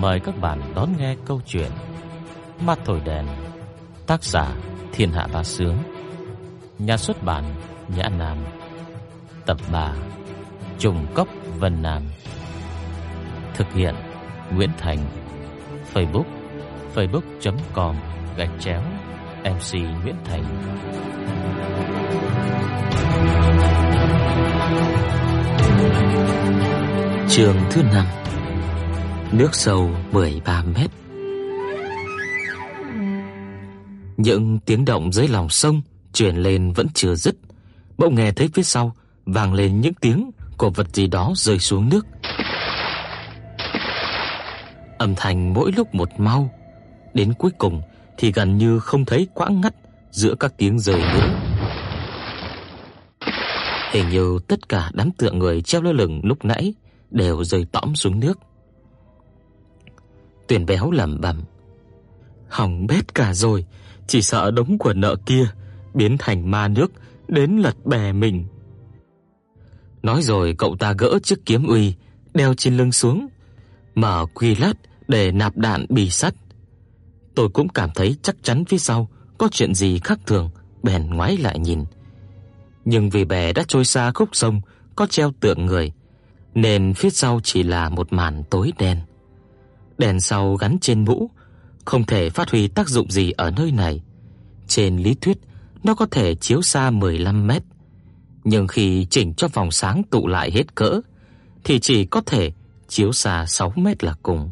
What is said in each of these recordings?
Mời các bạn đón nghe câu chuyện Mắt thổi đèn, Tác giả Thiên Hạ Bá Sướng, Nhà xuất bản Nhã Nam, Tập 3 Trùng Cốc Vân Nam. Thực hiện Nguyễn Thành, Facebook facebook.com gạch chéo MC Nguyễn Thành. Trường thứ 5 Nước sâu 13 mét. Những tiếng động dưới lòng sông truyền lên vẫn chưa dứt. Bỗng nghe thấy phía sau vang lên những tiếng của vật gì đó rơi xuống nước. Âm thanh mỗi lúc một mau. Đến cuối cùng thì gần như không thấy quãng ngắt giữa các tiếng rơi nữa. Hình như tất cả đám tượng người treo lơ lửng lúc nãy đều rơi tõm xuống nước. Tuyền béo lẩm bẩm, hỏng bét cả rồi, chỉ sợ đống của nợ kia biến thành ma nước đến lật bè mình. Nói rồi cậu ta gỡ chiếc kiếm uy đeo trên lưng xuống, mở quy lát để nạp đạn bì sắt. Tôi cũng cảm thấy chắc chắn phía sau có chuyện gì khác thường, bèn ngoái lại nhìn. Nhưng vì bè đã trôi xa khúc sông có treo tượng người, nên phía sau chỉ là một màn tối đen. Đèn sau gắn trên mũ không thể phát huy tác dụng gì ở nơi này. Trên lý thuyết, nó có thể chiếu xa 15 mét, nhưng khi chỉnh cho vòng sáng tụ lại hết cỡ thì chỉ có thể chiếu xa 6 mét là cùng.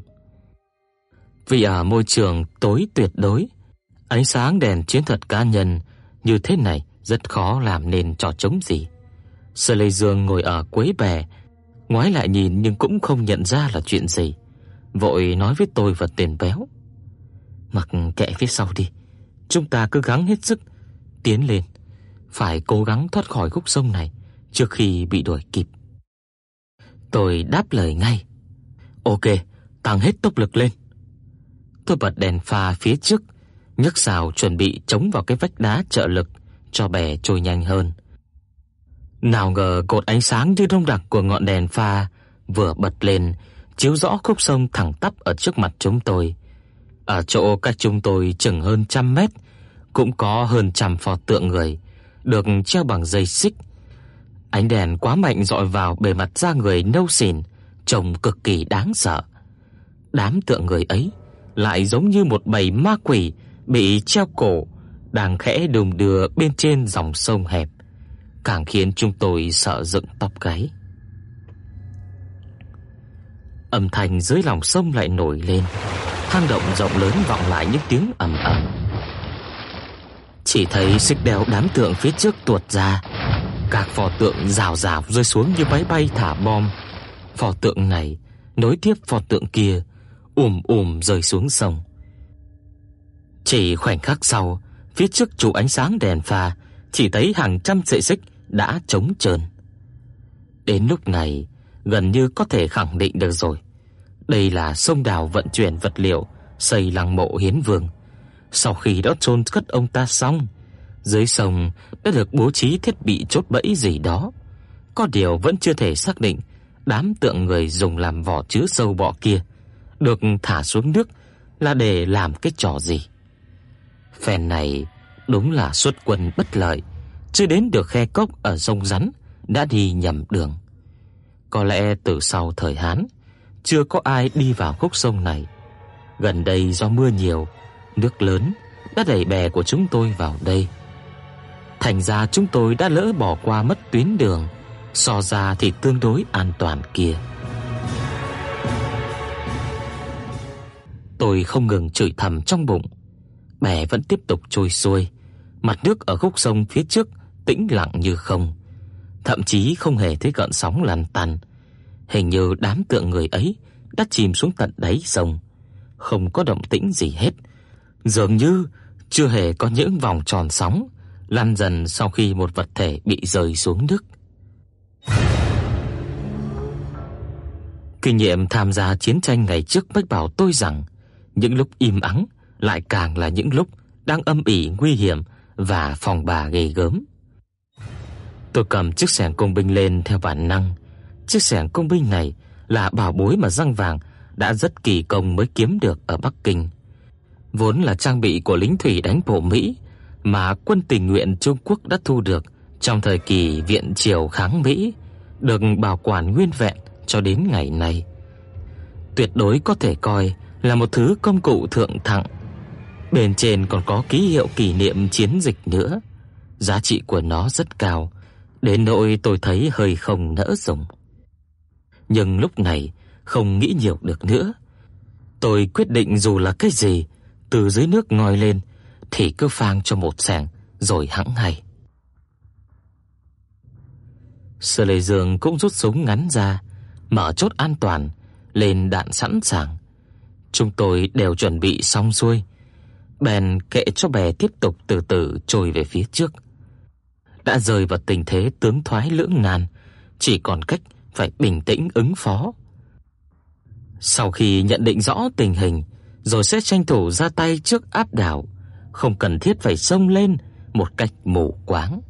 Vì ở môi trường tối tuyệt đối, ánh sáng đèn chiến thuật cá nhân như thế này rất khó làm nên trò trống gì. Sở Lê Dương ngồi ở cuối bè, ngoái lại nhìn nhưng cũng không nhận ra là chuyện gì, vội nói với tôi và Tiền Béo: "Mặc kệ phía sau đi, chúng ta cứ gắng hết sức tiến lên, phải cố gắng thoát khỏi khúc sông này trước khi bị đuổi kịp." Tôi đáp lời ngay: "Ok, tăng hết tốc lực lên." Tôi bật đèn pha phía trước, nhấc xào chuẩn bị chống vào cái vách đá trợ lực cho bè trôi nhanh hơn. Nào ngờ cột ánh sáng như đông đặc của ngọn đèn pha vừa bật lên, chiếu rõ khúc sông thẳng tắp ở trước mặt chúng tôi. Ở chỗ cách chúng tôi chừng hơn trăm mét, cũng có hơn trăm pho tượng người được treo bằng dây xích. Ánh đèn quá mạnh dọi vào bề mặt da người nâu xỉn, trông cực kỳ đáng sợ. Đám tượng người ấy lại giống như một bầy ma quỷ bị treo cổ đang khẽ đùng đưa bên trên dòng sông hẹp, càng khiến chúng tôi sợ dựng tóc gáy. Âm thanh dưới lòng sông lại nổi lên, hang động rộng lớn vọng lại những tiếng ầm ầm. Chỉ thấy xích đeo đám tượng phía trước tuột ra, các pho tượng rào rào rơi xuống như máy bay thả bom. Pho tượng này nối tiếp pho tượng kia, ùm ùm rơi xuống sông. Chỉ khoảnh khắc sau, phía trước trụ ánh sáng đèn pha, chỉ thấy hàng trăm sợi xích đã trống trơn. Đến lúc này, gần như có thể khẳng định được rồi. Đây là sông đào vận chuyển vật liệu xây lăng mộ hiến vương. Sau khi đã chôn cất ông ta xong, dưới sông đã được bố trí thiết bị chốt bẫy gì đó. Có điều vẫn chưa thể xác định đám tượng người dùng làm vỏ chứa sâu bọ kia được thả xuống nước là để làm cái trò gì. Phen này đúng là xuất quân bất lợi, chưa đến được khe cốc ở sông rắn đã đi nhầm đường. Có lẽ từ sau thời Hán, chưa có ai đi vào khúc sông này. Gần đây do mưa nhiều, nước lớn đã đẩy bè của chúng tôi vào đây. Thành ra chúng tôi đã lỡ bỏ qua mất tuyến đường, so ra thì tương đối an toàn kia. Tôi không ngừng chửi thầm trong bụng. Bè vẫn tiếp tục trôi xuôi, mặt nước ở khúc sông phía trước tĩnh lặng như không, thậm chí không hề thấy gợn sóng lăn tăn. Hình như đám tượng người ấy đã chìm xuống tận đáy sông, không có động tĩnh gì hết, dường như chưa hề có những vòng tròn sóng lăn dần sau khi một vật thể bị rơi xuống nước. Kinh nghiệm tham gia chiến tranh ngày trước mách bảo tôi rằng những lúc im ắng lại càng là những lúc đang âm ỉ nguy hiểm và phòng bà ghê gớm. Tôi cầm chiếc xẻng công binh lên theo bản năng. Chiếc xẻng công binh này là bảo bối mà răng vàng đã rất kỳ công mới kiếm được ở Bắc Kinh. Vốn là trang bị của lính thủy đánh bộ Mỹ mà quân tình nguyện Trung Quốc đã thu được trong thời kỳ viện triều kháng Mỹ, được bảo quản nguyên vẹn cho đến ngày nay. Tuyệt đối có thể coi là một thứ công cụ thượng thặng. Bên trên còn có ký hiệu kỷ niệm chiến dịch nữa. Giá trị của nó rất cao, đến nỗi tôi thấy hơi không nỡ dùng. Nhưng lúc này không nghĩ nhiều được nữa. Tôi quyết định dù là cái gì từ dưới nước ngoi lên thì cứ phang cho một sàng rồi hẵng hay. Sở Lệ Dương cũng rút súng ngắn ra, mở chốt an toàn, lên đạn sẵn sàng. Chúng tôi đều chuẩn bị xong xuôi, bèn kệ cho bè tiếp tục từ từ trôi về phía trước. Đã rơi vào tình thế tướng thoái lưỡng nan, chỉ còn cách phải bình tĩnh ứng phó. Sau khi nhận định rõ tình hình, rồi sẽ tranh thủ ra tay trước áp đảo, không cần thiết phải xông lên một cách mù quáng.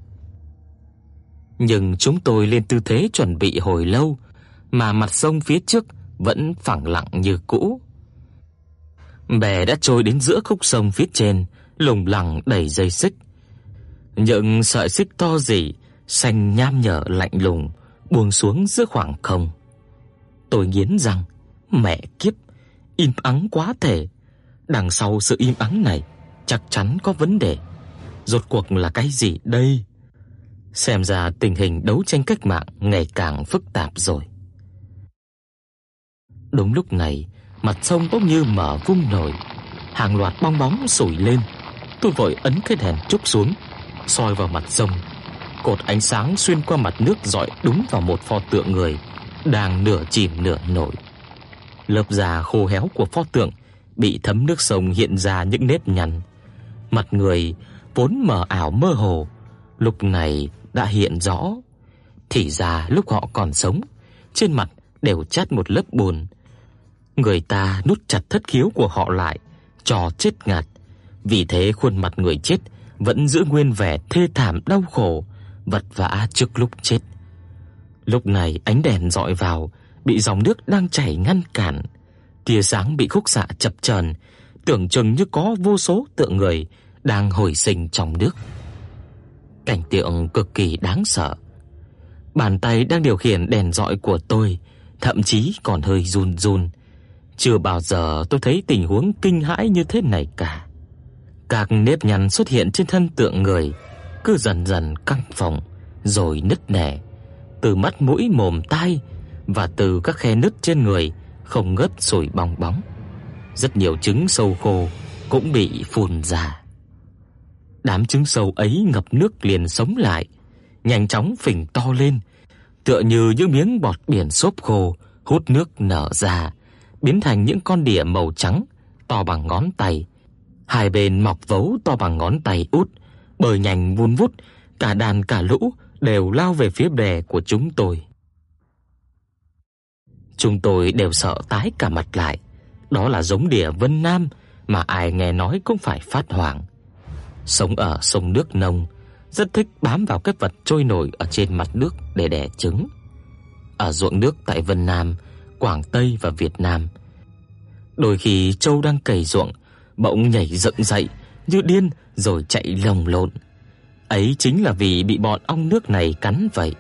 Nhưng chúng tôi lên tư thế chuẩn bị hồi lâu, mà mặt sông phía trước vẫn phẳng lặng như cũ. Bè đã trôi đến giữa khúc sông phía trên, lủng lẳng đầy dây xích. Những sợi xích to rỉ, xanh nham nhở lạnh lùng buông xuống giữa khoảng không. Tôi nghiến răng, mẹ kiếp, im ắng quá thể. Đằng sau sự im ắng này chắc chắn có vấn đề. Rốt cuộc là cái gì đây? Xem ra tình hình đấu tranh cách mạng ngày càng phức tạp rồi. Đúng lúc này, mặt sông bỗng như mở vung nổi, hàng loạt bong bóng sủi lên. Tôi vội ấn cái đèn trúc xuống, soi vào mặt sông. Cột ánh sáng xuyên qua mặt nước dọi đúng vào một pho tượng người đang nửa chìm nửa nổi. Lớp da khô héo của pho tượng bị thấm nước sông hiện ra những nếp nhăn. Mặt người vốn mờ ảo mơ hồ, lúc này đã hiện rõ. Thì ra lúc họ còn sống, trên mặt đều chát một lớp bùn. Người ta nút chặt thất khiếu của họ lại, cho chết ngạt. Vì thế khuôn mặt người chết vẫn giữ nguyên vẻ thê thảm đau khổ, vật vã trước lúc chết. Lúc này ánh đèn dọi vào, bị dòng nước đang chảy ngăn cản. Tia sáng bị khúc xạ chập chờn, tưởng chừng như có vô số tượng người đang hồi sinh trong nước. Cảnh tượng cực kỳ đáng sợ. Bàn tay đang điều khiển đèn dọi của tôi thậm chí còn hơi run run. Chưa bao giờ tôi thấy tình huống kinh hãi như thế này cả. Các nếp nhăn xuất hiện trên thân tượng người, cứ dần dần căng phồng rồi nứt nẻ từ mắt mũi mồm tai và từ các khe nứt trên người không ngớt sủi bong bóng. Rất nhiều trứng sâu khô cũng bị phun ra. Đám trứng sâu ấy ngập nước liền sống lại, nhanh chóng phình to lên, tựa như những miếng bọt biển xốp khô hút nước nở ra, biến thành những con đỉa màu trắng to bằng ngón tay. Hai bên mọc vấu to bằng ngón tay út, bơi nhanh vun vút, cả đàn cả lũ đều lao về phía bè của chúng tôi. Chúng tôi đều sợ tái cả mặt lại. Đó là giống đỉa Vân Nam mà ai nghe nói cũng phải phát hoảng. Sống ở sông nước nông, rất thích bám vào các vật trôi nổi ở trên mặt nước để đẻ trứng. Ở ruộng nước tại Vân Nam, Quảng Tây và Việt Nam, đôi khi trâu đang cày ruộng, bỗng nhảy dựng dậy như điên rồi chạy lồng lộn. Ấy chính là vì bị bọn ong nước này cắn vậy.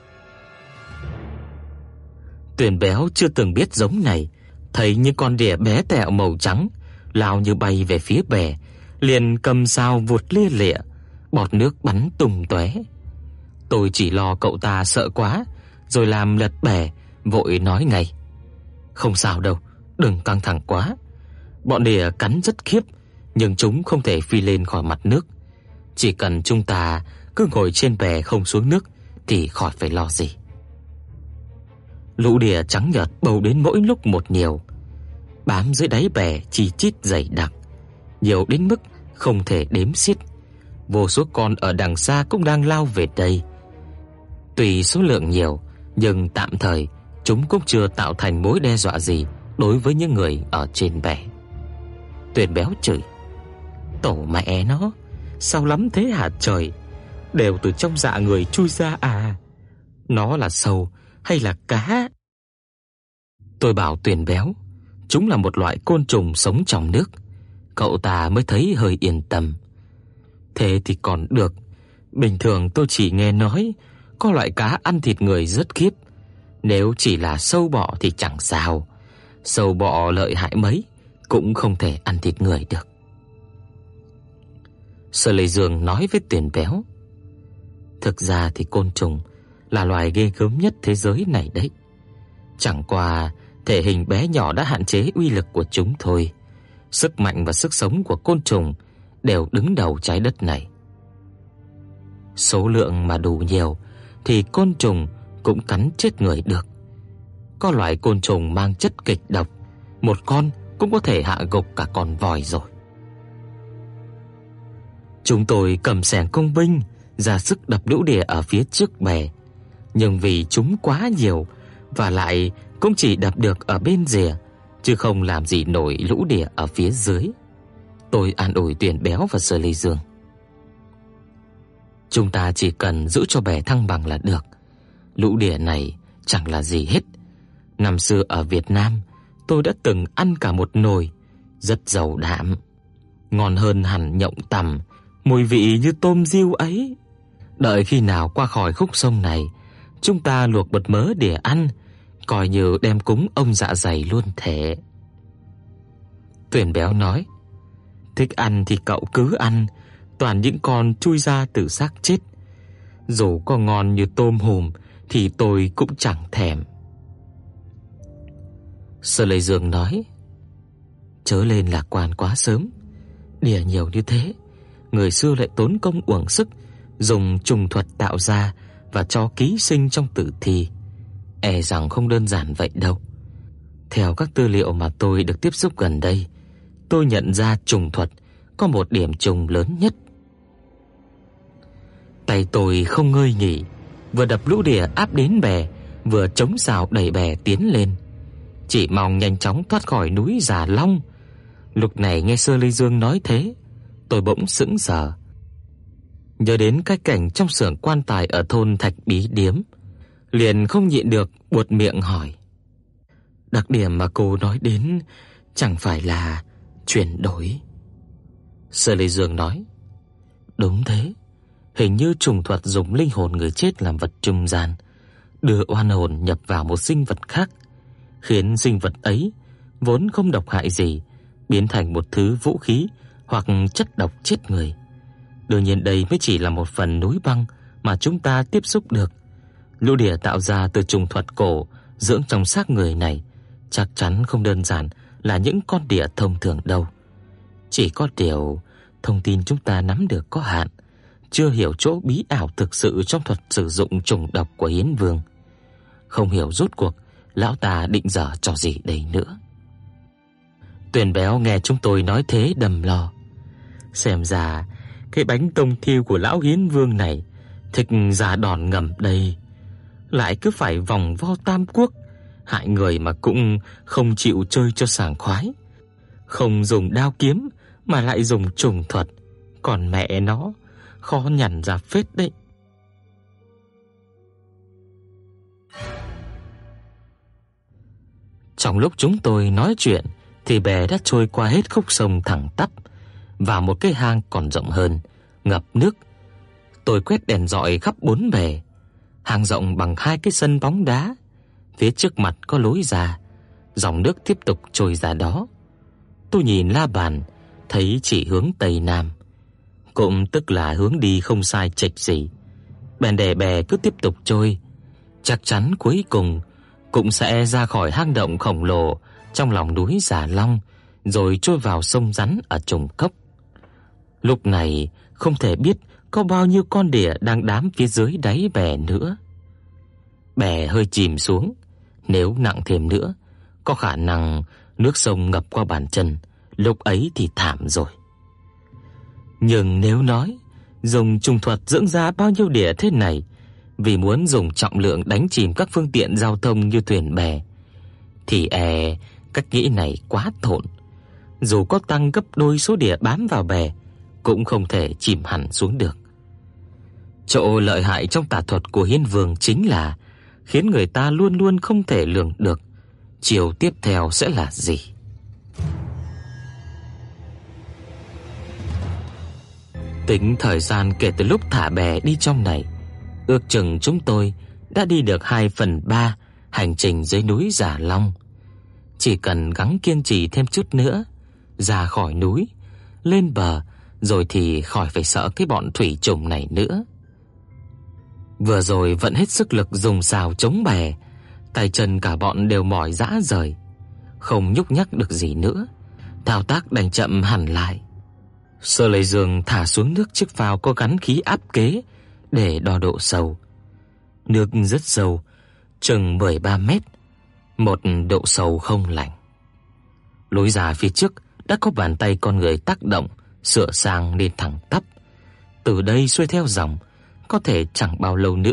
Tuyền béo chưa từng biết giống này, thấy những con đỉa bé tẹo màu trắng lao như bay về phía bè, liền cầm sao vụt lia lịa, bọt nước bắn tung tóe. Tôi chỉ lo cậu ta sợ quá, rồi làm lật bè, vội nói ngay: "Không sao đâu, đừng căng thẳng quá. Bọn đỉa cắn rất khiếp, nhưng chúng không thể phi lên khỏi mặt nước. Chỉ cần chúng ta cứ ngồi trên bè không xuống nước thì khỏi phải lo gì." Lũ đỉa trắng nhợt bầu đến mỗi lúc một nhiều, bám dưới đáy bè chỉ chít dày đặc, nhiều đến mức không thể đếm xiết. Vô số con ở đằng xa cũng đang lao về đây. tùy số lượng nhiều, nhưng tạm thời chúng cũng chưa tạo thành mối đe dọa gì đối với những người ở trên bè. Tuyền béo chửi: "Tổ mẹ e nó, sao lắm thế hả trời? Đều từ trong dạ người chui ra à? Nó là sâu hay là cá?" Tôi bảo Tuyền béo, chúng là một loại côn trùng sống trong nước, cậu ta mới thấy hơi yên tâm. Thế thì còn được. Bình thường tôi chỉ nghe nói có loại cá ăn thịt người rất khiếp. Nếu chỉ là sâu bọ thì chẳng sao. Sâu bọ lợi hại mấy cũng không thể ăn thịt người được. Sở Lệ Dương nói với Tiền Béo, thực ra thì côn trùng là loài ghê gớm nhất thế giới này đấy. Chẳng qua thể hình bé nhỏ đã hạn chế uy lực của chúng thôi. Sức mạnh và sức sống của côn trùng đều đứng đầu trái đất này. Số lượng mà đủ nhiều thì côn trùng cũng cắn chết người được. Có loại côn trùng mang chất kịch độc, một con cũng có thể hạ gục cả con voi rồi. Chúng tôi cầm xẻng công binh ra sức đập lũ đỉa ở phía trước bè, nhưng vì chúng quá nhiều và lại cũng chỉ đập được ở bên rìa chứ không làm gì nổi lũ đỉa ở phía dưới. Tôi an ủi Tuyển Béo và Sở Lê Dương. Chúng ta chỉ cần giữ cho bè thăng bằng là được. Lũ đỉa này chẳng là gì hết. Năm xưa ở Việt Nam, tôi đã từng ăn cả một nồi, rất giàu đạm, ngon hơn hẳn nhộng tằm, mùi vị như tôm diêu ấy. Đợi khi nào qua khỏi khúc sông này, chúng ta luộc bật mớ để ăn, coi như đem cúng ông dạ dày luôn thể. Tuyển béo nói: "Thích ăn thì cậu cứ ăn, toàn những con chui ra từ xác chết. Dù có ngon như tôm hùm thì tôi cũng chẳng thèm." Sơ Lệ Dương nói: "Chớ lên lạc quan quá sớm, đỉa nhiều như thế, người xưa lại tốn công uổng sức dùng trùng thuật tạo ra và cho ký sinh trong tử thi, e rằng không đơn giản vậy đâu." Theo các tư liệu mà tôi được tiếp xúc gần đây, tôi nhận ra trùng thuật có một điểm trùng lớn nhất. Tay tôi không ngơi nghỉ, vừa đập lũ đỉa áp đến bè, vừa chống sào đẩy bè tiến lên. Chỉ mong nhanh chóng thoát khỏi núi Già Long. Lúc này nghe Sơ Ly Dương nói thế, tôi bỗng sững sờ. Nhớ đến cái cảnh trong xưởng quan tài ở thôn Thạch Bí Điếm, liền không nhịn được buột miệng hỏi: Đặc điểm mà cô nói đến chẳng phải là chuyển đổi. Sở Lệ Dương nói: "Đúng thế, hình như trùng thuật dùng linh hồn người chết làm vật trung gian, đưa oan hồn nhập vào một sinh vật khác, khiến sinh vật ấy vốn không độc hại gì, biến thành một thứ vũ khí hoặc chất độc chết người. Đương nhiên đây mới chỉ là một phần núi băng mà chúng ta tiếp xúc được. Lũ địa tạo ra từ trùng thuật cổ dưỡng trong xác người này chắc chắn không đơn giản là những con địa thông thường đâu. Chỉ có điều thông tin chúng ta nắm được có hạn, chưa hiểu chỗ bí ảo thực sự trong thuật sử dụng trùng độc của Hiến Vương. Không hiểu rốt cuộc lão ta định giở trò gì đây nữa. Tuyền béo nghe chúng tôi nói thế đầm lo. Xem ra cái bánh tông thiêu của lão Hiến Vương này thực giả đòn ngầm đây, lại cứ phải vòng vo tam quốc hại người mà cũng không chịu chơi cho sảng khoái. Không dùng đao kiếm mà lại dùng trùng thuật, còn mẹ nó khó nhằn ra phết đấy. Trong lúc chúng tôi nói chuyện thì bè đã trôi qua hết khúc sông thẳng tắp và một cái hang còn rộng hơn, ngập nước. Tôi quét đèn rọi khắp bốn bề. Hang rộng bằng hai cái sân bóng đá Phía trước mặt có lối ra, dòng nước tiếp tục trôi ra đó. Tôi nhìn la bàn, thấy chỉ hướng tây nam, cũng tức là hướng đi không sai chệch gì. Bèn đè bè cứ tiếp tục trôi, chắc chắn cuối cùng cũng sẽ ra khỏi hang động khổng lồ trong lòng núi già Long, rồi trôi vào sông rắn ở trùng cốc. Lúc này không thể biết có bao nhiêu con đỉa đang đám phía dưới đáy bè nữa. Bè hơi chìm xuống, nếu nặng thêm nữa, có khả năng nước sông ngập qua bàn chân, lúc ấy thì thảm rồi. Nhưng nếu nói dùng trùng thuật dưỡng ra bao nhiêu đỉa thế này, vì muốn dùng trọng lượng đánh chìm các phương tiện giao thông như thuyền bè, thì e cách nghĩ này quá thộn. Dù có tăng gấp đôi số đỉa bám vào bè, cũng không thể chìm hẳn xuống được. Chỗ lợi hại trong tà thuật của Hiên Vương chính là khiến người ta luôn luôn không thể lường được chiều tiếp theo sẽ là gì. Tính thời gian kể từ lúc thả bè đi trong này, ước chừng chúng tôi đã đi được 2 phần 3 hành trình dưới núi Già Long. Chỉ cần gắng kiên trì thêm chút nữa, ra khỏi núi, lên bờ rồi thì khỏi phải sợ cái bọn thủy trùng này nữa. Vừa rồi vẫn hết sức lực dùng xào chống bè, tay chân cả bọn đều mỏi rã rời, không nhúc nhắc được gì nữa. Thao tác đành chậm hẳn lại. Sơ lấy giường thả xuống nước chiếc phao có gắn khí áp kế để đo độ sâu. Nước rất sâu, chừng 13 mét, một độ sâu không lạnh. Lối ra phía trước đã có bàn tay con người tác động, sửa sang lên thẳng tắp. Từ đây xuôi theo dòng, có thể chẳng bao lâu nữa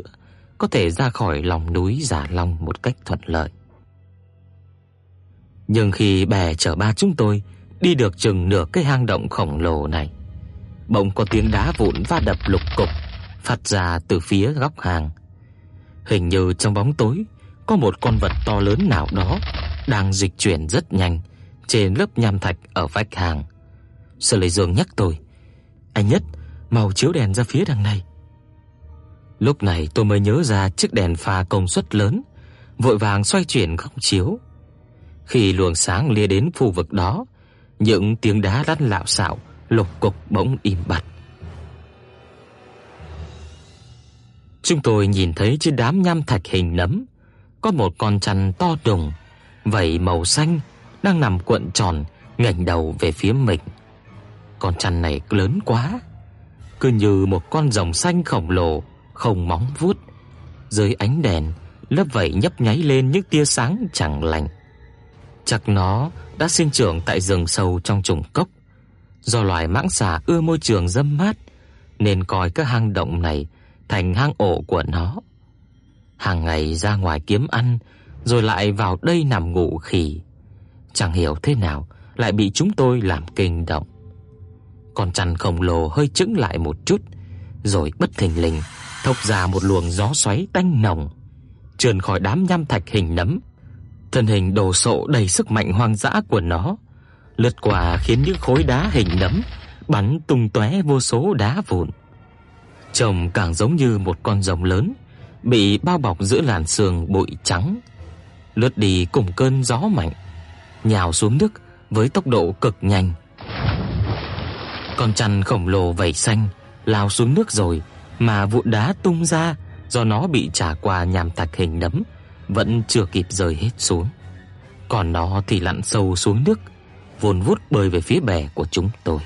có thể ra khỏi lòng núi Giả Long một cách thuận lợi. Nhưng khi bè chở ba chúng tôi đi được chừng nửa cái hang động khổng lồ này, bỗng có tiếng đá vụn va đập lục cục phát ra từ phía góc hang. Hình như trong bóng tối có một con vật to lớn nào đó đang dịch chuyển rất nhanh trên lớp nham thạch ở vách hang. Sở Lệ Dương nhắc tôi, "Anh nhất, mau chiếu đèn ra phía đằng này." Lúc này tôi mới nhớ ra chiếc đèn pha công suất lớn, vội vàng xoay chuyển góc chiếu. Khi luồng sáng lia đến khu vực đó, những tiếng đá lăn lạo xạo lục cục bỗng im bặt. Chúng tôi nhìn thấy trên đám nham thạch hình nấm có một con chăn to đùng, vảy màu xanh đang nằm cuộn tròn ngẩng đầu về phía mình. Con chăn này lớn quá, cứ như một con rồng xanh khổng lồ không móng vuốt. Dưới ánh đèn, lớp vảy nhấp nháy lên những tia sáng chẳng lành. Chắc nó đã sinh trưởng tại rừng sâu trong trùng cốc. Do loài mãng xà ưa môi trường râm mát nên coi các hang động này thành hang ổ của nó. Hàng ngày ra ngoài kiếm ăn rồi lại vào đây nằm ngủ khỉ. Chẳng hiểu thế nào lại bị chúng tôi làm kinh động. Con chăn khổng lồ hơi chững lại một chút, rồi bất thình lình thốc ra một luồng gió xoáy tanh nồng, trườn khỏi đám nham thạch hình nấm. Thân hình đồ sộ đầy sức mạnh hoang dã của nó, lướt qua khiến những khối đá hình nấm bắn tung tóe vô số đá vụn. Trông càng giống như một con rồng lớn bị bao bọc giữa làn sương bụi trắng, lướt đi cùng cơn gió mạnh, nhào xuống nước với tốc độ cực nhanh. Con chăn khổng lồ vảy xanh lao xuống nước rồi mà vụn đá tung ra do nó bị trả qua nham thạch hình nấm vẫn chưa kịp rơi hết xuống. Còn nó thì lặn sâu xuống nước, vồn vút bơi về phía bè của chúng tôi.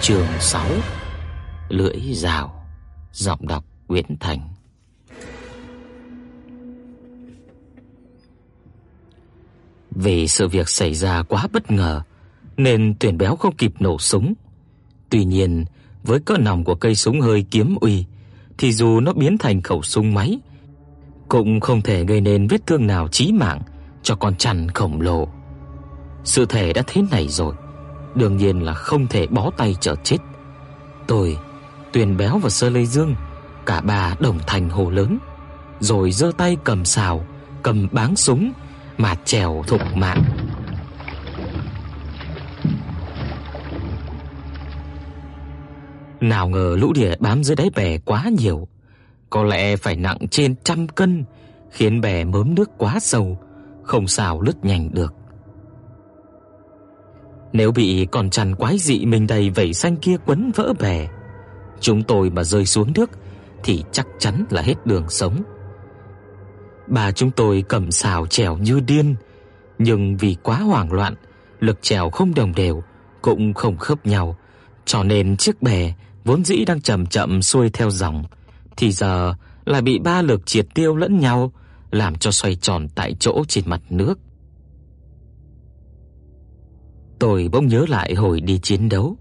Chương 6 Lưỡi rào Giọng đọc Nguyễn Thành Vì sự việc xảy ra quá bất ngờ nên tuyển béo không kịp nổ súng. Tuy nhiên, với cỡ nòng của cây súng hơi kiếm uy thì dù nó biến thành khẩu súng máy cũng không thể gây nên vết thương nào chí mạng cho con chằn khổng lồ. Sự thể đã thế này rồi, đương nhiên là không thể bó tay chờ chết. Tôi, Tuyền Béo và Sơ Lê Dương, cả ba đồng thành hồ lớn, rồi giơ tay cầm sào, cầm báng súng mà trèo thục mạng. Nào ngờ lũ đỉa bám dưới đáy bè quá nhiều, có lẽ phải nặng trên trăm cân, khiến bè mớm nước quá sâu, không sao lướt nhanh được. Nếu bị con chằn quái dị mình đầy vảy xanh kia quấn vỡ bè, chúng tôi mà rơi xuống nước thì chắc chắn là hết đường sống. Bà chúng tôi cầm sào trèo như điên, nhưng vì quá hoảng loạn, lực trèo không đồng đều, cũng không khớp nhau, cho nên chiếc bè vốn dĩ đang chậm chậm xuôi theo dòng. Thì giờ lại bị ba lực triệt tiêu lẫn nhau, làm cho xoay tròn tại chỗ trên mặt nước. Tôi bỗng nhớ lại hồi đi chiến đấu,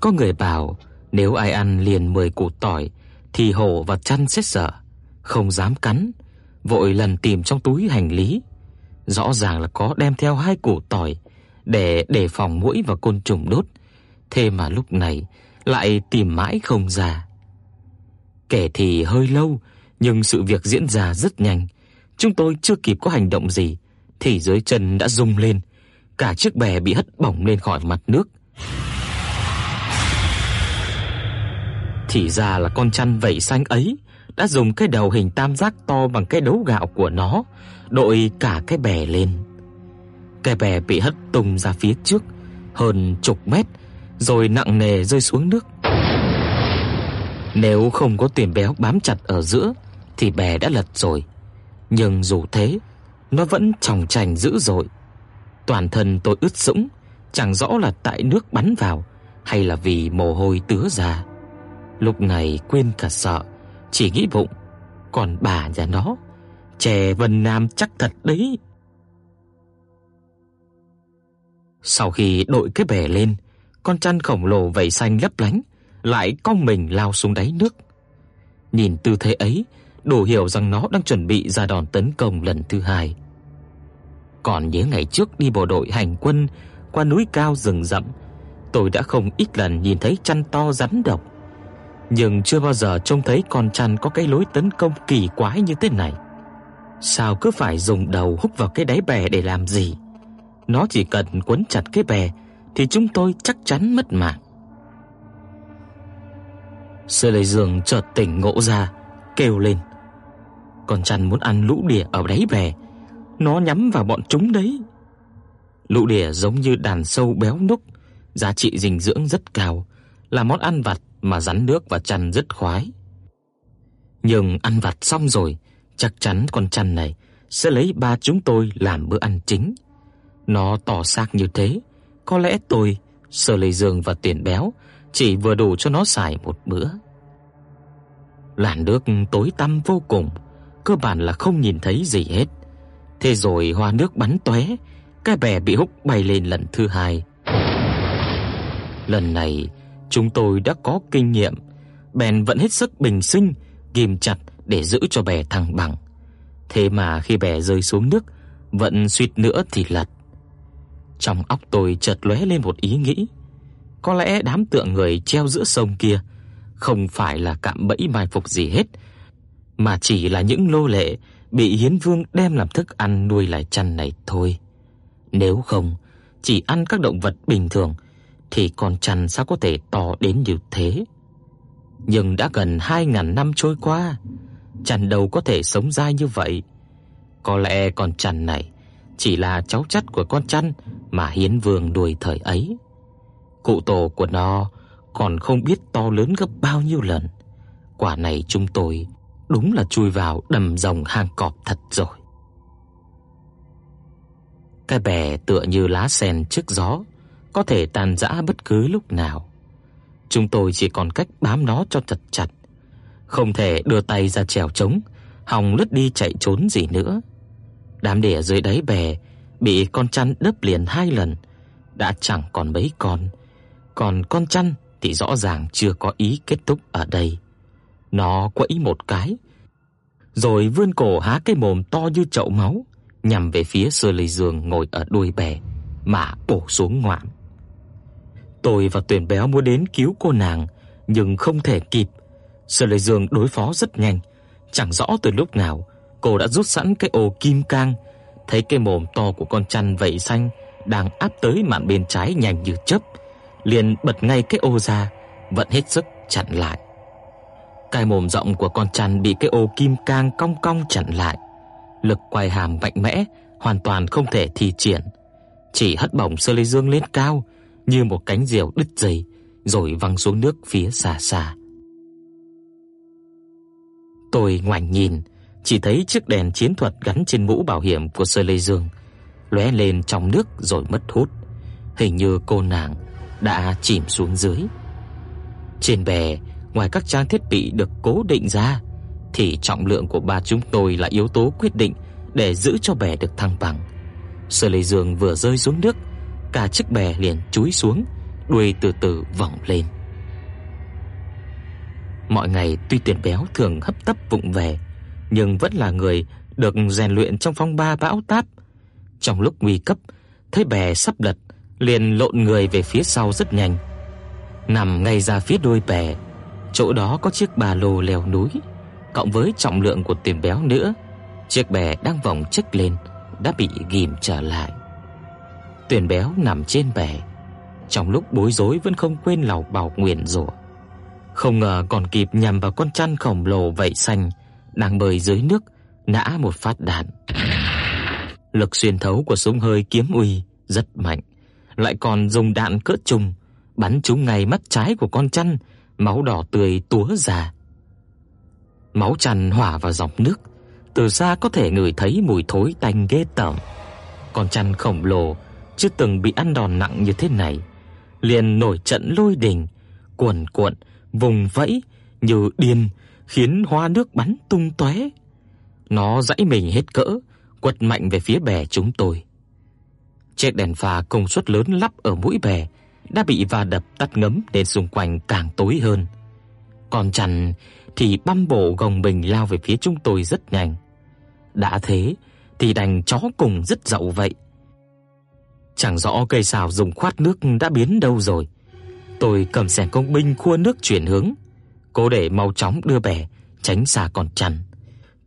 có người bảo nếu ai ăn liền 10 củ tỏi thì hổ và chăn sẽ sợ, không dám cắn, vội lần tìm trong túi hành lý. Rõ ràng là có đem theo hai củ tỏi để đề phòng muỗi và côn trùng đốt, thế mà lúc này lại tìm mãi không ra. Kể thì hơi lâu, nhưng sự việc diễn ra rất nhanh, chúng tôi chưa kịp có hành động gì thì dưới chân đã rung lên, cả chiếc bè bị hất bổng lên khỏi mặt nước. Thì ra là con chăn vảy xanh ấy đã dùng cái đầu hình tam giác to bằng cái đấu gạo của nó đội cả cái bè lên. Cái bè bị hất tung ra phía trước hơn chục mét rồi nặng nề rơi xuống nước. Nếu không có tiền béo bám chặt ở giữa thì bè đã lật rồi. Nhưng dù thế, nó vẫn chòng chành dữ dội. Toàn thân tôi ướt sũng, chẳng rõ là tại nước bắn vào hay là vì mồ hôi tứa ra. Lúc này quên cả sợ, chỉ nghĩ bụng, còn bà nhà nó, trẻ Vân Nam chắc thật đấy. Sau khi đội cái bè lên, con chăn khổng lồ vảy xanh lấp lánh lại cong mình lao xuống đáy nước. Nhìn tư thế ấy, đủ hiểu rằng nó đang chuẩn bị ra đòn tấn công lần thứ hai. Còn nhớ ngày trước đi bộ đội hành quân qua núi cao rừng rậm, tôi đã không ít lần nhìn thấy chăn to rắn độc, nhưng chưa bao giờ trông thấy con chăn có cái lối tấn công kỳ quái như thế này. Sao cứ phải dùng đầu húc vào cái đáy bè để làm gì? Nó chỉ cần quấn chặt cái bè thì chúng tôi chắc chắn mất mạng. Sơ Lệ Dương chợt tỉnh ngộ ra, kêu lên: "Con chăn muốn ăn lũ đỉa ở đáy bè, nó nhắm vào bọn chúng đấy." Lũ đỉa giống như đàn sâu béo núc, giá trị dinh dưỡng rất cao, là món ăn vặt mà rắn nước và chăn rất khoái. Nhưng ăn vặt xong rồi, chắc chắn con chăn này sẽ lấy ba chúng tôi làm bữa ăn chính. Nó tỏ xác như thế, có lẽ tôi, Sở Lệ Dương và Tiền Béo chỉ vừa đủ cho nó xài một bữa. Làn nước tối tăm vô cùng, cơ bản là không nhìn thấy gì hết. Thế rồi hoa nước bắn tóe, cái bè bị húc bay lên lần thứ hai. Lần này, chúng tôi đã có kinh nghiệm, bèn vẫn hết sức bình sinh ghim chặt để giữ cho bè thăng bằng. Thế mà khi bè rơi xuống nước, vẫn suýt nữa thì lật. Trong óc tôi chợt lóe lên một ý nghĩ, có lẽ đám tượng người treo giữa sông kia không phải là cạm bẫy mai phục gì hết, mà chỉ là những lô lệ bị Hiến Vương đem làm thức ăn nuôi lại chăn này thôi. Nếu không, chỉ ăn các động vật bình thường thì con chăn sao có thể to đến như thế. Nhưng đã gần 2000 năm trôi qua, chăn đâu có thể sống dai như vậy. Có lẽ con chăn này chỉ là cháu chắt của con chăn mà Hiến Vương nuôi thời ấy. Cụ tổ của nó còn không biết to lớn gấp bao nhiêu lần. Quả này chúng tôi đúng là chui vào đầm rồng hang cọp thật rồi. Cái bè tựa như lá sen trước gió, có thể tan rã bất cứ lúc nào. Chúng tôi chỉ còn cách bám nó cho thật chặt, không thể đưa tay ra trèo trống, hòng lướt đi chạy trốn gì nữa. Đám đỉa dưới đáy bè bị con chăn đớp liền hai lần, đã chẳng còn mấy con. Còn con chăn thì rõ ràng chưa có ý kết thúc ở đây. Nó quẫy một cái, rồi vươn cổ há cái mồm to như chậu máu, nhằm về phía Sơ lì Dương ngồi ở đuôi bè mà bổ xuống ngoạm. Tôi và Tuyền Béo muốn đến cứu cô nàng, nhưng không thể kịp. Sở Lệ Dương đối phó rất nhanh, chẳng rõ từ lúc nào cô đã rút sẵn cái ổ kim cang, thấy cái mồm to của con chăn vảy xanh đang áp tới mạn bên trái nhanh như chớp, liền bật ngay cái ô ra, vận hết sức chặn lại. Cái mồm rộng của con chăn bị cái ô kim cang cong cong chặn lại. Lực quay hàm mạnh mẽ, hoàn toàn không thể thi triển. Chỉ hất bổng Sơ Lê Dương lên cao như một cánh diều đứt dây rồi văng xuống nước phía xa xa. Tôi ngoảnh nhìn, chỉ thấy chiếc đèn chiến thuật gắn trên mũ bảo hiểm của Sơ Lê Dương lóe lên trong nước rồi mất hút. Hình như cô nàng đã chìm xuống dưới. Trên bè, ngoài các trang thiết bị được cố định ra, thì trọng lượng của ba chúng tôi là yếu tố quyết định để giữ cho bè được thăng bằng. Sơ Lê Dương vừa rơi xuống nước, cả chiếc bè liền chúi xuống, đuôi từ từ vòng lên. Mọi ngày tuy Tiền Béo thường hấp tấp vụng về, nhưng vẫn là người được rèn luyện trong phong ba bão táp. Trong lúc nguy cấp, thấy bè sắp lật, liền lộn người về phía sau rất nhanh. Nằm ngay ra phía đuôi bè, chỗ đó có chiếc ba lô leo núi, cộng với trọng lượng của Tiền Béo nữa, chiếc bè đang vòng chếch lên, đã bị ghim trở lại. Tuyền béo nằm trên bè, trong lúc bối rối vẫn không quên lầu bảo nguyện rủa. Không ngờ còn kịp nhằm vào con chăn khổng lồ vảy xanh đang bơi dưới nước, nã một phát đạn. Lực xuyên thấu của súng hơi kiếm uy rất mạnh, lại còn dùng đạn cỡ trùng bắn trúng ngay mắt trái của con chăn, máu đỏ tươi túa ra. Máu chăn hòa vào dòng nước, từ xa có thể ngửi thấy mùi thối tanh ghê tởm. Con chăn khổng lồ chưa từng bị ăn đòn nặng như thế này, liền nổi trận lôi đình, cuồn cuộn, vùng vẫy như điên, khiến hoa nước bắn tung tóe. Nó dãy mình hết cỡ, quật mạnh về phía bè chúng tôi. Chiếc đèn pha công suất lớn lắp ở mũi bè đã bị va đập tắt ngấm nên xung quanh càng tối hơn. Còn chằn thì băm bổ gồng mình lao về phía chúng tôi rất nhanh. Đã thế thì đành chó cùng rất dậu vậy. Chẳng rõ cây xào dùng khoát nước đã biến đâu rồi. Tôi cầm xẻng công binh khua nước chuyển hướng, cố để mau chóng đưa bè tránh xa con chằn.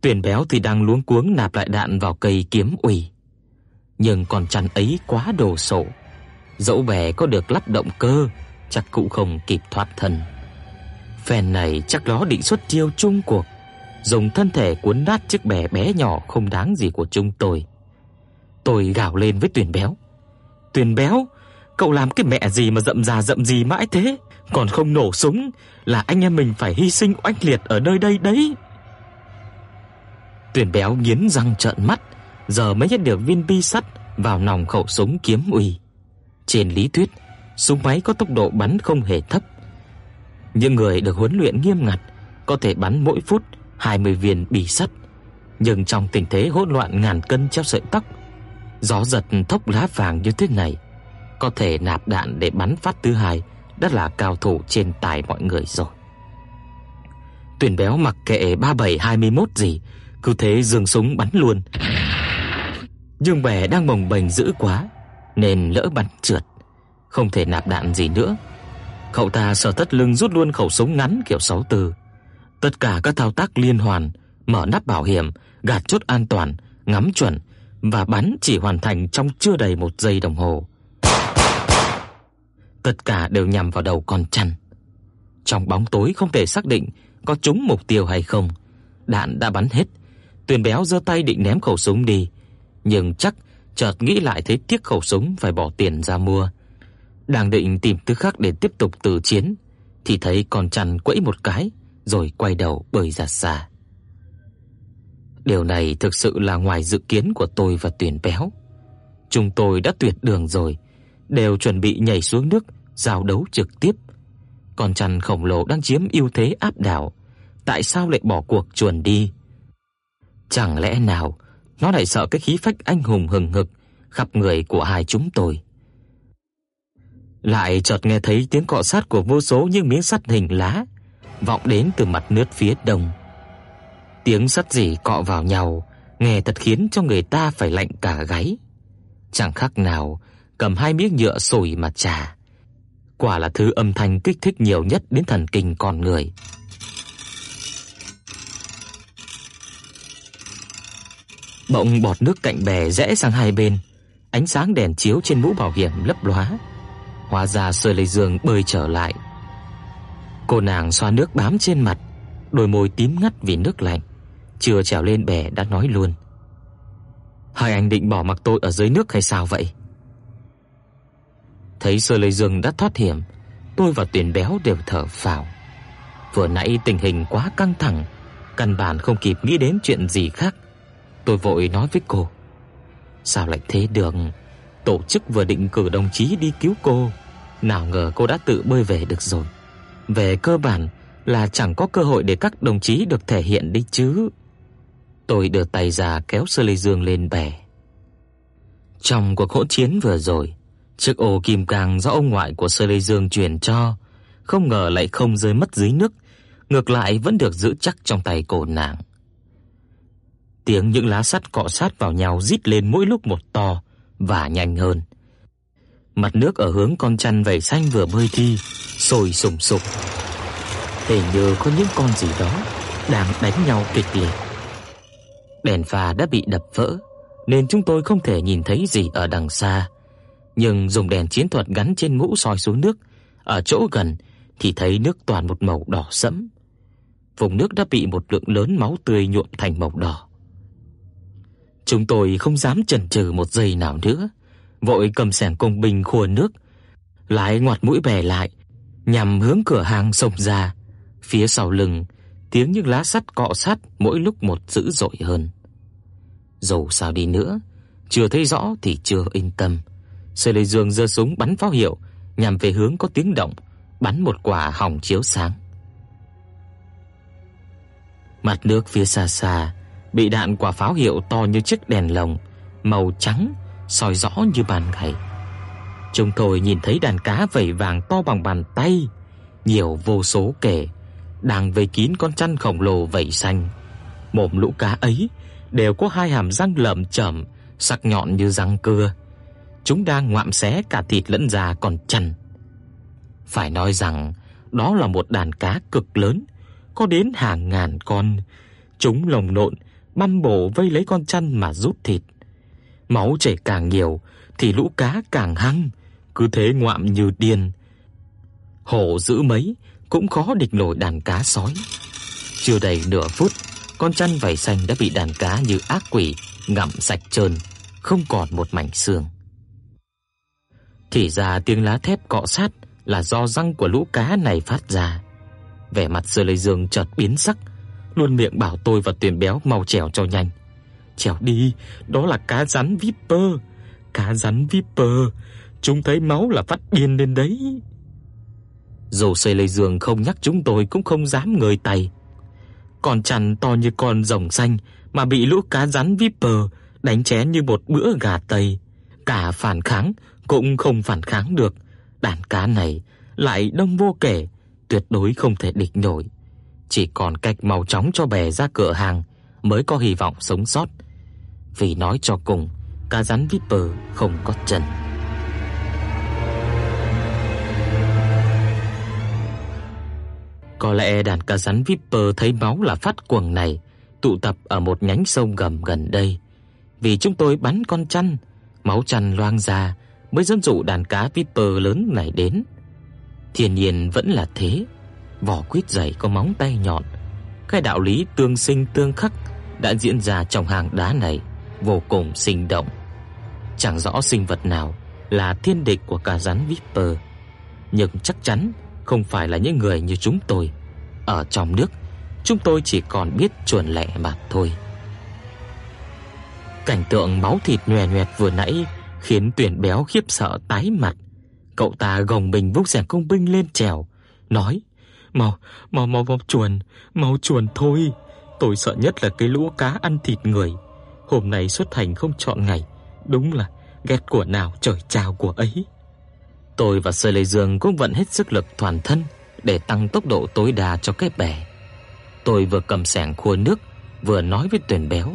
Tuyền béo thì đang luống cuống nạp lại đạn vào cây kiếm ủy. Nhưng con chằn ấy quá đồ sộ, dẫu bè có được lắp động cơ, chắc cũng không kịp thoát thân. Phen này chắc nó định xuất chiêu chung cuộc, dùng thân thể cuốn nát chiếc bè bé nhỏ không đáng gì của chúng tôi. Tôi gào lên với Tuyền béo. Tuyền béo, cậu làm cái mẹ gì mà rậm rà rậm gì mãi thế, còn không nổ súng là anh em mình phải hy sinh oanh liệt ở nơi đây đấy. Tuyền béo nghiến răng trợn mắt, giờ mới nhét được viên bi sắt vào nòng khẩu súng kiếm uy. Trên lý thuyết, súng máy có tốc độ bắn không hề thấp. Những người được huấn luyện nghiêm ngặt có thể bắn mỗi phút 20 viên bi sắt, nhưng trong tình thế hỗn loạn ngàn cân treo sợi tóc, gió giật thốc lá vàng như thế này, có thể nạp đạn để bắn phát thứ hai đã là cao thủ trên tài mọi người rồi. Tuyển béo mặc kệ 3721 gì, cứ thế giương súng bắn luôn. Nhưng bè đang bồng bềnh dữ quá, nên lỡ bắn trượt, không thể nạp đạn gì nữa. Cậu ta sợ tất lưng rút luôn khẩu súng ngắn kiểu 64. Tất cả các thao tác liên hoàn, mở nắp bảo hiểm, gạt chốt an toàn, ngắm chuẩn và bắn chỉ hoàn thành trong chưa đầy một giây đồng hồ. Tất cả đều nhằm vào đầu con chăn. Trong bóng tối không thể xác định có trúng mục tiêu hay không. Đạn đã bắn hết. Tuyền béo giơ tay định ném khẩu súng đi, nhưng chắc chợt nghĩ lại thấy tiếc khẩu súng phải bỏ tiền ra mua. Đang định tìm thứ khác để tiếp tục tử chiến thì thấy con chăn quẫy một cái rồi quay đầu bơi ra xa. Điều này thực sự là ngoài dự kiến của tôi và Tuyền Béo. Chúng tôi đã tuyệt đường rồi, đều chuẩn bị nhảy xuống nước giao đấu trực tiếp. Con chằn khổng lồ đang chiếm ưu thế áp đảo, tại sao lại bỏ cuộc chuồn đi? Chẳng lẽ nào nó lại sợ cái khí phách anh hùng hừng hực khắp người của hai chúng tôi? Lại chợt nghe thấy tiếng cọ sát của vô số những miếng sắt hình lá vọng đến từ mặt nước phía đông. Tiếng sắt rỉ cọ vào nhau, nghe thật khiến cho người ta phải lạnh cả gáy. Chẳng khác nào cầm hai miếng nhựa sủi mà trà. Quả là thứ âm thanh kích thích nhiều nhất đến thần kinh con người. Bỗng bọt nước cạnh bè rẽ sang hai bên, ánh sáng đèn chiếu trên mũ bảo hiểm lấp lóa. Hóa ra Sơ Lê Dương bơi trở lại. Cô nàng xoa nước bám trên mặt, đôi môi tím ngắt vì nước lạnh, chưa trèo lên bè đã nói luôn. Hai anh định bỏ mặc tôi ở dưới nước hay sao vậy? Thấy Sơ lây Dương đã thoát hiểm, tôi và Tuyền Béo đều thở phào. Vừa nãy tình hình quá căng thẳng, căn bản không kịp nghĩ đến chuyện gì khác. Tôi vội nói với cô: "Sao lại thế được? Tổ chức vừa định cử đồng chí đi cứu cô, nào ngờ cô đã tự bơi về được rồi. Về cơ bản là chẳng có cơ hội để các đồng chí được thể hiện đi chứ." Tôi đưa tay ra kéo Sơ Lê Dương lên bè. Trong cuộc hỗn chiến vừa rồi, chiếc ô kim cang do ông ngoại của Sơ Lê Dương truyền cho, không ngờ lại không rơi mất dưới nước, ngược lại vẫn được giữ chắc trong tay cổ nàng. Tiếng những lá sắt cọ sát vào nhau rít lên mỗi lúc một to và nhanh hơn. Mặt nước ở hướng con chăn vảy xanh vừa bơi đi sôi sùng sục. Hình như có những con gì đó đang đánh nhau kịch liệt. Đèn pha đã bị đập vỡ, nên chúng tôi không thể nhìn thấy gì ở đằng xa. Nhưng dùng đèn chiến thuật gắn trên mũ soi xuống nước, ở chỗ gần thì thấy nước toàn một màu đỏ sẫm. Vùng nước đã bị một lượng lớn máu tươi nhuộm thành màu đỏ. Chúng tôi không dám chần chừ một giây nào nữa, vội cầm xẻng công binh khua nước, lại ngoặt mũi bè lại, nhằm hướng cửa hàng sông ra. Phía sau lưng, tiếng những lá sắt cọ sát mỗi lúc một dữ dội hơn. Dù sao đi nữa, chưa thấy rõ thì chưa yên tâm. Sơ Lê Dương giơ súng bắn pháo hiệu nhằm về hướng có tiếng động, bắn một quả hồng chiếu sáng. Mặt nước phía xa xa bị đạn quả pháo hiệu to như chiếc đèn lồng, màu trắng soi rõ như ban ngày. Chúng tôi nhìn thấy đàn cá vảy vàng to bằng bàn tay, nhiều vô số kể, đang vây kín con chăn khổng lồ vảy xanh. Mồm lũ cá ấy đều có hai hàm răng lởm chởm, sắc nhọn như răng cưa. Chúng đang ngoạm xé cả thịt lẫn da con chăn. Phải nói rằng đó là một đàn cá cực lớn, có đến hàng ngàn con. Chúng lồng lộn, băm bổ vây lấy con chăn mà rút thịt. Máu chảy càng nhiều thì lũ cá càng hăng, cứ thế ngoạm như điên. Hổ dữ mấy cũng khó địch nổi đàn cá sói. Chưa đầy nửa phút, con chăn vảy xanh đã bị đàn cá như ác quỷ ngậm sạch trơn, không còn một mảnh xương. Thì ra tiếng lá thép cọ sát là do răng của lũ cá này phát ra. Vẻ mặt Sơ Lê Dương chợt biến sắc, luôn miệng bảo tôi và Tuyền Béo mau trèo cho nhanh. "Trèo đi, đó là cá rắn Viper, cá rắn Viper, chúng thấy máu là phát điên lên đấy." Dù xây lấy giường không nhắc chúng tôi cũng không dám ngời tay. Con chằn to như con rồng xanh mà bị lũ cá rắn Viper đánh chén như một bữa gà tây, cả phản kháng cũng không phản kháng được. Đàn cá này lại đông vô kể, tuyệt đối không thể địch nổi. Chỉ còn cách mau chóng cho bè ra cửa hàng mới có hy vọng sống sót. Vì nói cho cùng, cá rắn Viper không có chân. Có lẽ đàn cá rắn Viper thấy máu là phát cuồng này tụ tập ở một nhánh sông gầm gần đây. Vì chúng tôi bắn con chăn, máu chăn loang ra mới dẫn dụ đàn cá Viper lớn này đến. Thiên nhiên vẫn là thế, vỏ quýt dày có móng tay nhọn. Cái đạo lý tương sinh tương khắc đã diễn ra trong hang đá này vô cùng sinh động. Chẳng rõ sinh vật nào là thiên địch của cá rắn Viper, nhưng chắc chắn không phải là những người như chúng tôi. Ở trong nước, chúng tôi chỉ còn biết chuồn lẹ mà thôi. Cảnh tượng máu thịt nhòe nhòe vừa nãy khiến Tuyển Béo khiếp sợ tái mặt. Cậu ta gồng mình vung xẻng công binh lên trèo, nói: "Mau, mau mau mau chuồn, mau chuồn thôi. Tôi sợ nhất là cái lũ cá ăn thịt người. Hôm nay xuất hành không chọn ngày, đúng là ghét của nào trời chào của ấy." Tôi và Sơ Lê Dương cũng vận hết sức lực toàn thân để tăng tốc độ tối đa cho cái bè. Tôi vừa cầm sẻng khua nước, vừa nói với Tuyển Béo: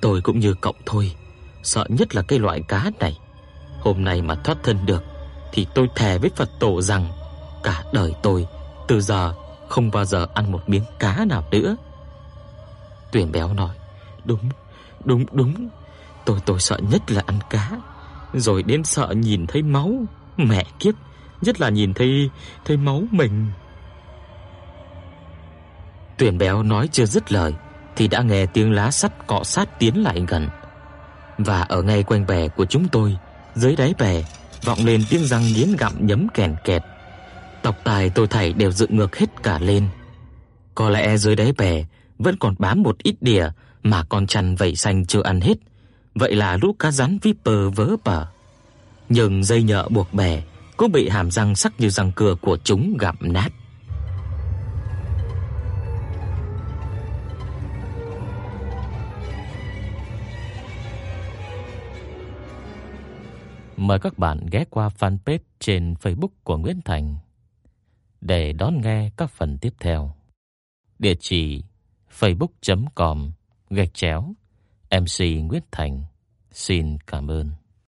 "Tôi cũng như cậu thôi, sợ nhất là cái loại cá này. Hôm nay mà thoát thân được thì tôi thề với Phật tổ rằng cả đời tôi từ giờ không bao giờ ăn một miếng cá nào nữa." Tuyển Béo nói: "Đúng, đúng đúng, tôi tôi sợ nhất là ăn cá, rồi đến sợ nhìn thấy máu, mẹ kiếp, nhất là nhìn thấy thấy máu mình." Tuyển Béo nói chưa dứt lời thì đã nghe tiếng lá sắt cọ sát tiến lại gần. Và ở ngay quanh bè của chúng tôi, dưới đáy bè vọng lên tiếng răng nghiến gặm nhấm kèn kẹt. Tóc tai tôi thảy đều dựng ngược hết cả lên. Có lẽ dưới đáy bè vẫn còn bám một ít đỉa mà con chăn vảy xanh chưa ăn hết. Vậy là lũ cá rắn viper vớ bờ. Nhưng dây nhợ buộc bè cũng bị hàm răng sắc như răng cưa của chúng gặm nát. Mời các bạn ghé qua fanpage trên Facebook của Nguyễn Thành để đón nghe các phần tiếp theo. Địa chỉ facebook.com gạch chéo MC Nguyễn Thành. Xin cảm ơn.